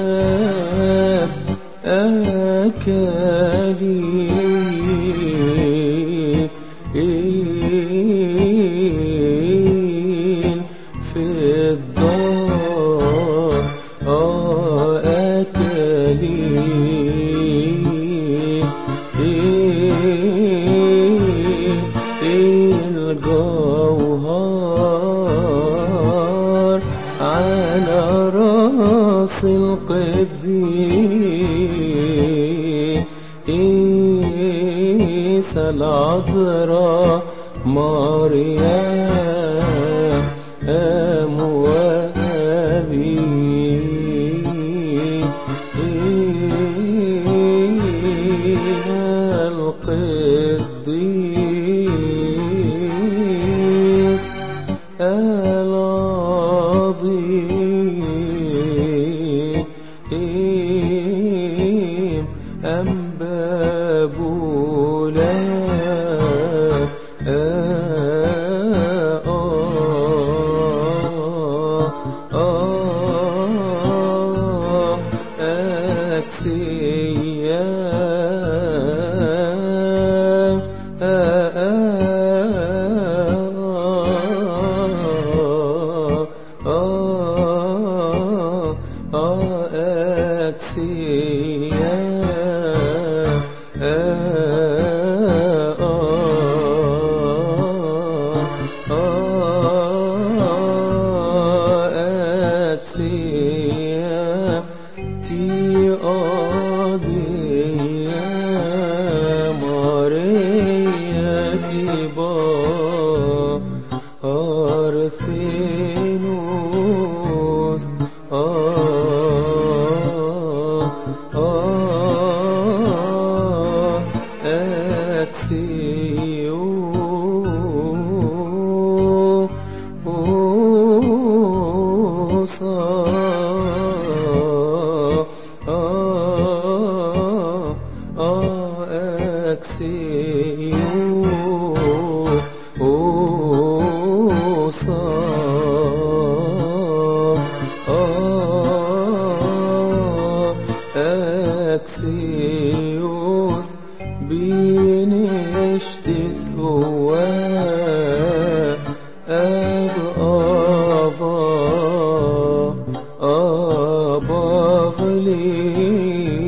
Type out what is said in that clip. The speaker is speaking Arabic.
الذهب أكلي في راس القديس العذراء مريم وأبي. القديس see Tear, Maria, oh, oh, oh. أكسيو صا آه أكسيوس بنشتث هو أب أبا أبا فلي